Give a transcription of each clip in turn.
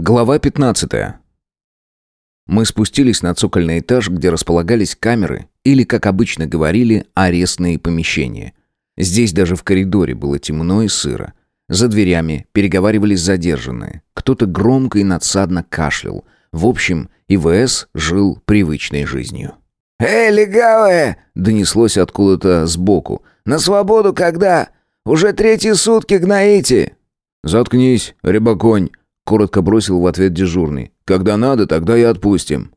Глава 15. Мы спустились на цокольный этаж, где располагались камеры, или, как обычно говорили, арестные помещения. Здесь даже в коридоре было темно и сыро. За дверями переговаривались задержанные. Кто-то громко и надсадно кашлял. В общем, ИВС жил привычной жизнью. «Эй, легавые!» — донеслось откуда-то сбоку. «На свободу когда? Уже третьи сутки гноите!» «Заткнись, рябоконь!» Коротко бросил в ответ дежурный. «Когда надо, тогда и отпустим».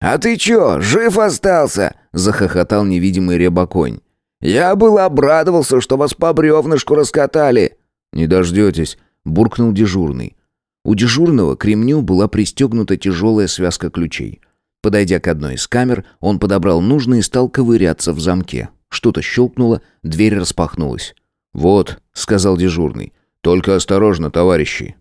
«А ты чё, жив остался?» — захохотал невидимый рябоконь. «Я был обрадовался, что вас по бревнышку раскатали». «Не дождётесь», — буркнул дежурный. У дежурного к ремню была пристегнута тяжелая связка ключей. Подойдя к одной из камер, он подобрал нужный и стал ковыряться в замке. Что-то щелкнуло, дверь распахнулась. «Вот», — сказал дежурный, — «только осторожно, товарищи,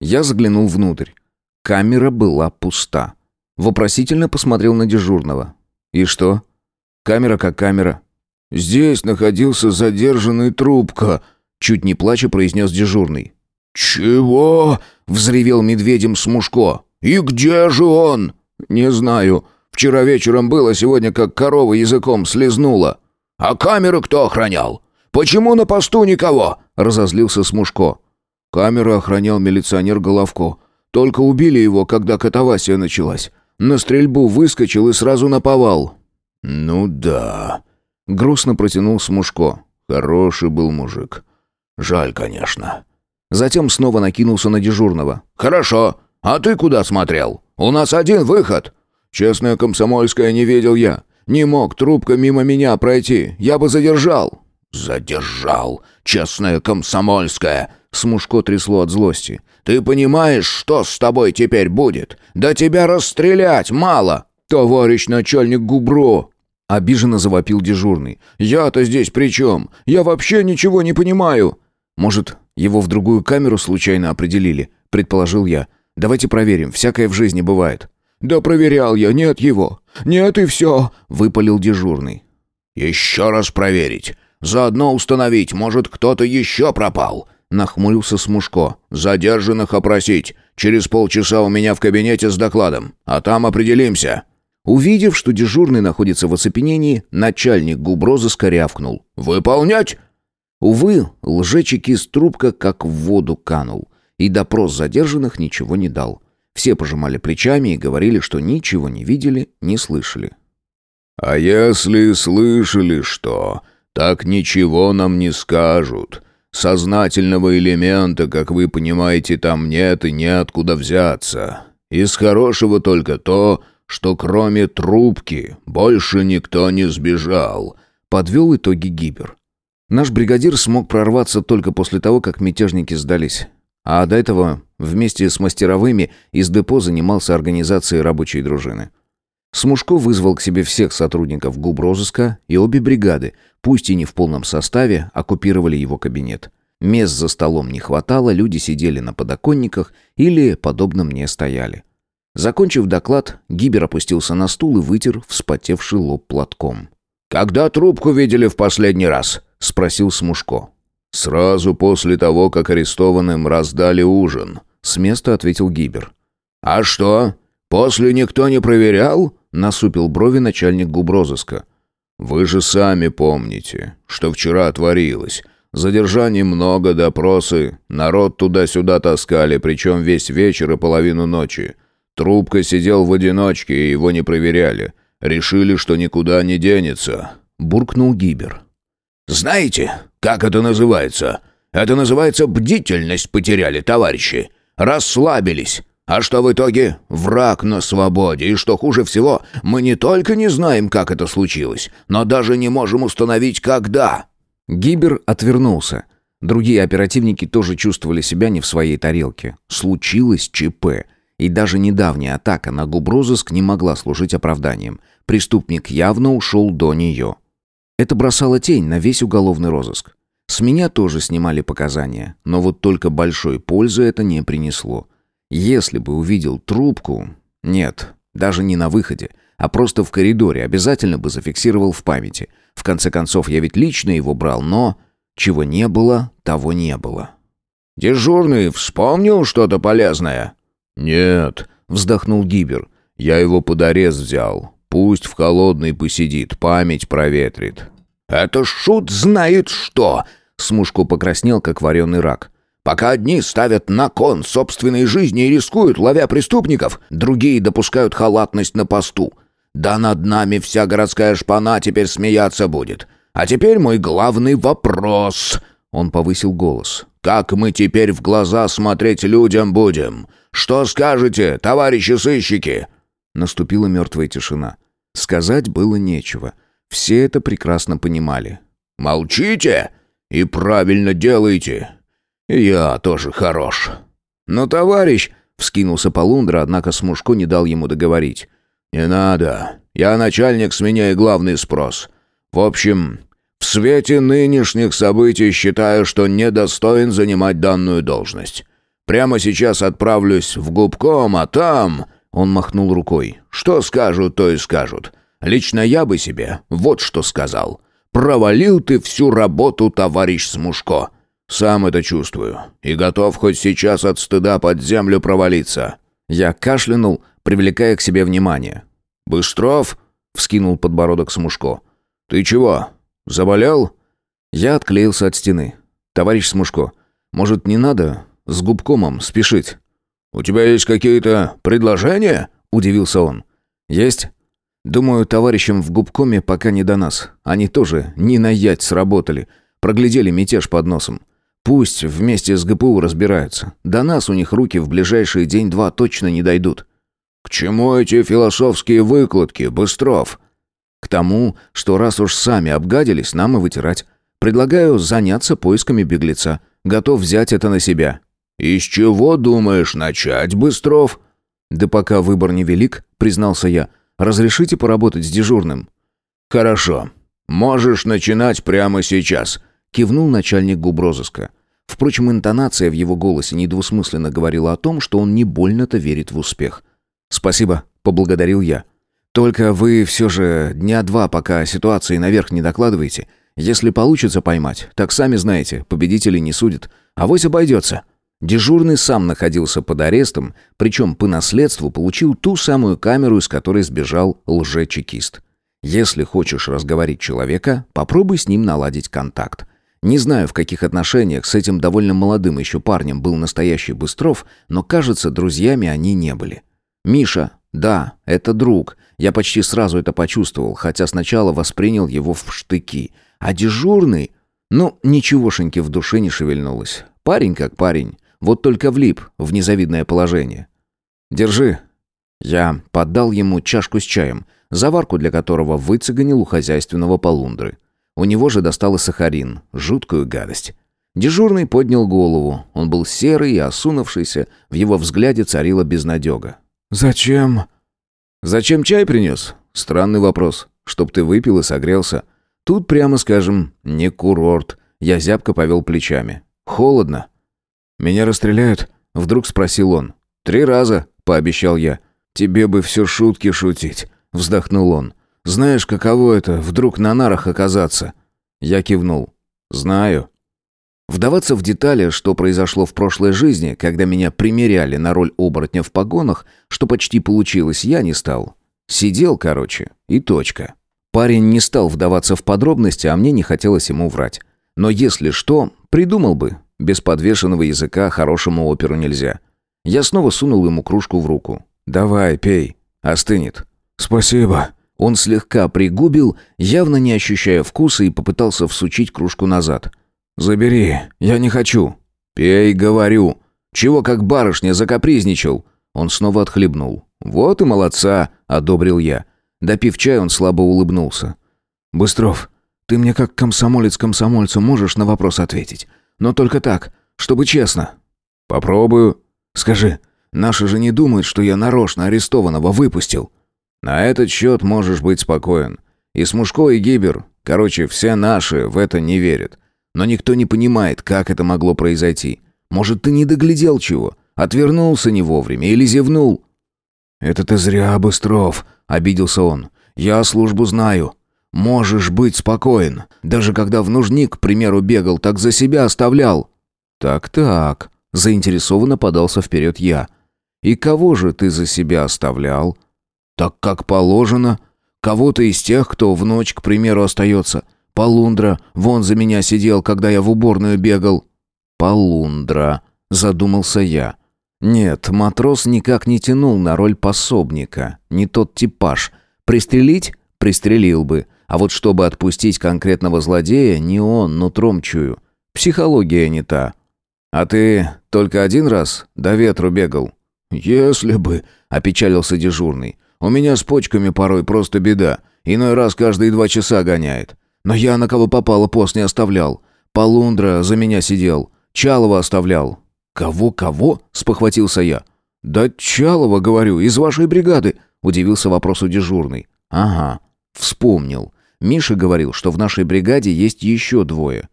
я заглянул внутрь. Камера была пуста. Вопросительно посмотрел на дежурного. «И что?» «Камера как камера». «Здесь находился задержанный трубка», — чуть не плача произнес дежурный. «Чего?» — взревел медведем Смушко. «И где же он?» «Не знаю. Вчера вечером было, сегодня как корова языком слезнула». «А камеру кто охранял? Почему на посту никого?» — разозлился Смушко. Камеру охранял милиционер Головко. Только убили его, когда катавасия началась. На стрельбу выскочил и сразу наповал. «Ну да», — грустно протянул Смушко. «Хороший был мужик. Жаль, конечно». Затем снова накинулся на дежурного. «Хорошо. А ты куда смотрел? У нас один выход». «Честное комсомольское не видел я. Не мог трубка мимо меня пройти. Я бы задержал». «Задержал. Честное комсомольское», Смушко трясло от злости. «Ты понимаешь, что с тобой теперь будет? Да тебя расстрелять мало!» «Товарищ начальник Губро!» Обиженно завопил дежурный. «Я-то здесь при чем? Я вообще ничего не понимаю!» «Может, его в другую камеру случайно определили?» Предположил я. «Давайте проверим, всякое в жизни бывает». «Да проверял я, нет его. Нет и все!» Выпалил дежурный. «Еще раз проверить. Заодно установить, может, кто-то еще пропал нахмурился Смушко. «Задержанных опросить. Через полчаса у меня в кабинете с докладом. А там определимся». Увидев, что дежурный находится в оцепенении, начальник губрозыска рявкнул. «Выполнять!» Увы, лжечек трубка как в воду канул. И допрос задержанных ничего не дал. Все пожимали плечами и говорили, что ничего не видели, не слышали. «А если слышали что, так ничего нам не скажут. Сознательного элемента, как вы понимаете, там нет и неоткуда взяться. Из хорошего только то, что кроме трубки больше никто не сбежал», — подвел итоги Гибер. Наш бригадир смог прорваться только после того, как мятежники сдались. А до этого вместе с мастеровыми из депо занимался организацией рабочей дружины. Смушко вызвал к себе всех сотрудников губрозыска, и обе бригады, пусть и не в полном составе, оккупировали его кабинет. Мест за столом не хватало, люди сидели на подоконниках или, подобно мне, стояли. Закончив доклад, Гибер опустился на стул и вытер вспотевший лоб платком. «Когда трубку видели в последний раз?» — спросил Смушко. «Сразу после того, как арестованным раздали ужин», — с места ответил Гибер. «А что? После никто не проверял?» Насупил брови начальник губрозыска. «Вы же сами помните, что вчера творилось. Задержаний много, допросы. Народ туда-сюда таскали, причем весь вечер и половину ночи. Трубка сидел в одиночке, и его не проверяли. Решили, что никуда не денется», — буркнул Гибер. «Знаете, как это называется? Это называется бдительность потеряли, товарищи. Расслабились. А что в итоге? Враг на свободе. И что хуже всего, мы не только не знаем, как это случилось, но даже не можем установить, когда. Гибер отвернулся. Другие оперативники тоже чувствовали себя не в своей тарелке. Случилось ЧП. И даже недавняя атака на губрозыск не могла служить оправданием. Преступник явно ушел до нее. Это бросало тень на весь уголовный розыск. С меня тоже снимали показания, но вот только большой пользы это не принесло. Если бы увидел трубку... Нет, даже не на выходе, а просто в коридоре обязательно бы зафиксировал в памяти. В конце концов, я ведь лично его брал, но... Чего не было, того не было. «Дежурный вспомнил что-то полезное?» «Нет», — вздохнул Гибер. «Я его под арест взял. Пусть в холодный посидит, память проветрит». «Это шут знает что!» Смушко покраснел, как вареный рак. «Пока одни ставят на кон собственной жизни и рискуют, ловя преступников, другие допускают халатность на посту. Да над нами вся городская шпана теперь смеяться будет. А теперь мой главный вопрос...» Он повысил голос. «Как мы теперь в глаза смотреть людям будем? Что скажете, товарищи сыщики?» Наступила мертвая тишина. Сказать было нечего. Все это прекрасно понимали. «Молчите? И правильно делаете. Я тоже хорош». «Но, товарищ...» — вскинулся Полундра, однако Смушко не дал ему договорить. «Не надо. Я начальник, с и главный спрос. В общем, в свете нынешних событий считаю, что недостоин занимать данную должность. Прямо сейчас отправлюсь в губком, а там...» Он махнул рукой. «Что скажут, то и скажут. Лично я бы себе вот что сказал. Провалил ты всю работу, товарищ Смушко. Сам это чувствую. И готов хоть сейчас от стыда под землю провалиться». Я кашлянул, привлекая к себе внимание. «Быстров?» — вскинул подбородок Смушко. «Ты чего, заболел?» Я отклеился от стены. «Товарищ Смушко, может, не надо с губкомом спешить?» «У тебя есть какие-то предложения?» — удивился он. «Есть. Думаю, товарищам в губкоме пока не до нас. Они тоже не на ять сработали. Проглядели мятеж под носом. Пусть вместе с ГПУ разбираются. До нас у них руки в ближайшие день-два точно не дойдут». «К чему эти философские выкладки, Быстров?» «К тому, что раз уж сами обгадились, нам и вытирать. Предлагаю заняться поисками беглеца. Готов взять это на себя». «Из чего думаешь начать, Быстров?» «Да пока выбор невелик», — признался я. Разрешите поработать с дежурным?» «Хорошо. Можешь начинать прямо сейчас», — кивнул начальник губрозыска. Впрочем, интонация в его голосе недвусмысленно говорила о том, что он не больно-то верит в успех. «Спасибо», — поблагодарил я. «Только вы все же дня два, пока ситуации наверх не докладываете. Если получится поймать, так сами знаете, победителей не судят. А вось обойдется». Дежурный сам находился под арестом, причем по наследству получил ту самую камеру, из которой сбежал лжечекист. Если хочешь разговорить человека, попробуй с ним наладить контакт. Не знаю, в каких отношениях с этим довольно молодым еще парнем был настоящий Быстров, но, кажется, друзьями они не были. Миша, да, это друг. Я почти сразу это почувствовал, хотя сначала воспринял его в штыки. А дежурный... Ну, ничегошеньки в душе не шевельнулось. Парень как парень. Вот только влип в незавидное положение. «Держи». Я поддал ему чашку с чаем, заварку для которого выцеганил у хозяйственного полундры. У него же достало сахарин, жуткую гадость. Дежурный поднял голову. Он был серый и осунувшийся, в его взгляде царила безнадега. «Зачем?» «Зачем чай принес?» Странный вопрос. Чтоб ты выпил и согрелся. Тут, прямо скажем, не курорт. Я зябко повел плечами. Холодно. «Меня расстреляют?» — вдруг спросил он. «Три раза», — пообещал я. «Тебе бы все шутки шутить», — вздохнул он. «Знаешь, каково это, вдруг на нарах оказаться?» Я кивнул. «Знаю». Вдаваться в детали, что произошло в прошлой жизни, когда меня примеряли на роль оборотня в погонах, что почти получилось, я не стал. Сидел, короче, и точка. Парень не стал вдаваться в подробности, а мне не хотелось ему врать. Но если что, придумал бы, без подвешенного языка хорошему оперу нельзя. Я снова сунул ему кружку в руку. «Давай, пей. Остынет». «Спасибо». Он слегка пригубил, явно не ощущая вкуса, и попытался всучить кружку назад. «Забери, я не хочу». «Пей, говорю. Чего как барышня закапризничал?» Он снова отхлебнул. «Вот и молодца», — одобрил я. Допив чай, он слабо улыбнулся. «Быстров, ты мне как комсомолец комсомольцу можешь на вопрос ответить? Но только так, чтобы честно». «Попробую. Скажи, наши же не думают, что я нарочно арестованного выпустил?» «На этот счет можешь быть спокоен. И Смушко, и Гибер, короче, все наши в это не верят. Но никто не понимает, как это могло произойти. Может, ты не доглядел чего? Отвернулся не вовремя или зевнул?» «Это ты зря, Быстров», — обиделся он. «Я службу знаю. Можешь быть спокоен. Даже когда в нужник, к примеру, бегал, так за себя оставлял». «Так-так», — заинтересованно подался вперед я. И кого же ты за себя оставлял? Так как положено. Кого-то из тех, кто в ночь, к примеру, остается. Полундра, вон за меня сидел, когда я в уборную бегал. Полундра, задумался я. Нет, матрос никак не тянул на роль пособника. Не тот типаж. Пристрелить? Пристрелил бы. А вот чтобы отпустить конкретного злодея, не он, нутром чую. Психология не та. А ты только один раз до ветру бегал? Если бы, опечалился дежурный. У меня с почками порой просто беда. Иной раз каждые два часа гоняет. Но я на кого попало пост не оставлял. Полундра за меня сидел. Чалова оставлял. «Кого-кого?» — спохватился я. «Да Чалова, говорю, из вашей бригады», — удивился вопросу дежурный. «Ага, вспомнил. Миша говорил, что в нашей бригаде есть еще двое.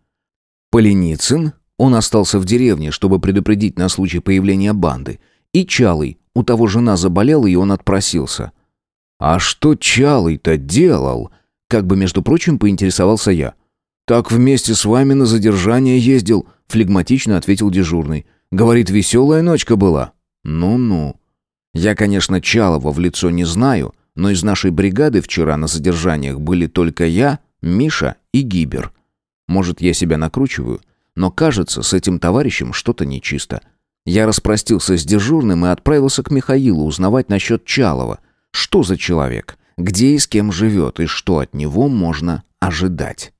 Поленицын, он остался в деревне, чтобы предупредить на случай появления банды, и Чалый, у того жена заболела, и он отпросился. «А что Чалый-то делал?» Как бы, между прочим, поинтересовался я. «Так вместе с вами на задержание ездил», — флегматично ответил дежурный. Говорит, веселая ночка была. Ну-ну. Я, конечно, Чалова в лицо не знаю, но из нашей бригады вчера на задержаниях были только я, Миша и Гибер. Может, я себя накручиваю, но кажется, с этим товарищем что-то нечисто. Я распростился с дежурным и отправился к Михаилу узнавать насчет Чалова. Что за человек? Где и с кем живет, и что от него можно ожидать?